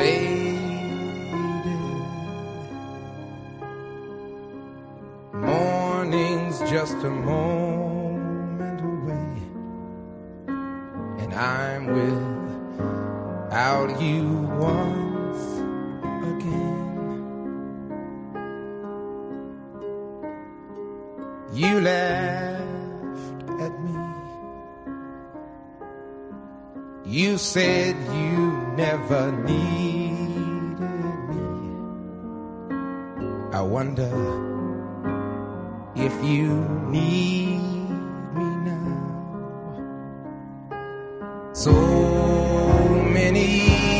lady. Morning's just a moment away, and I'm without you once again. You laughed at me. You said you never needed me. I wonder if you need me now. So many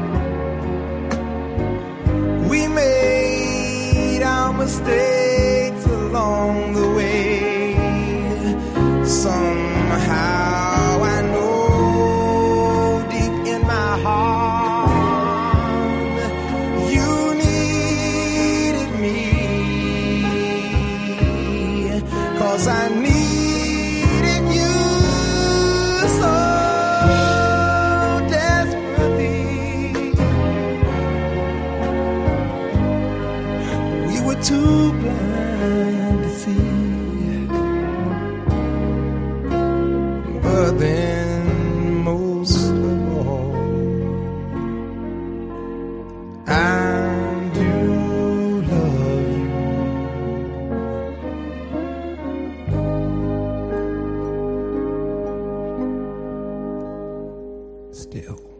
mistakes along the way. Somehow I know deep in my heart you needed me. Cause I needed too blind to see. But then, most of all, I do love you. Still.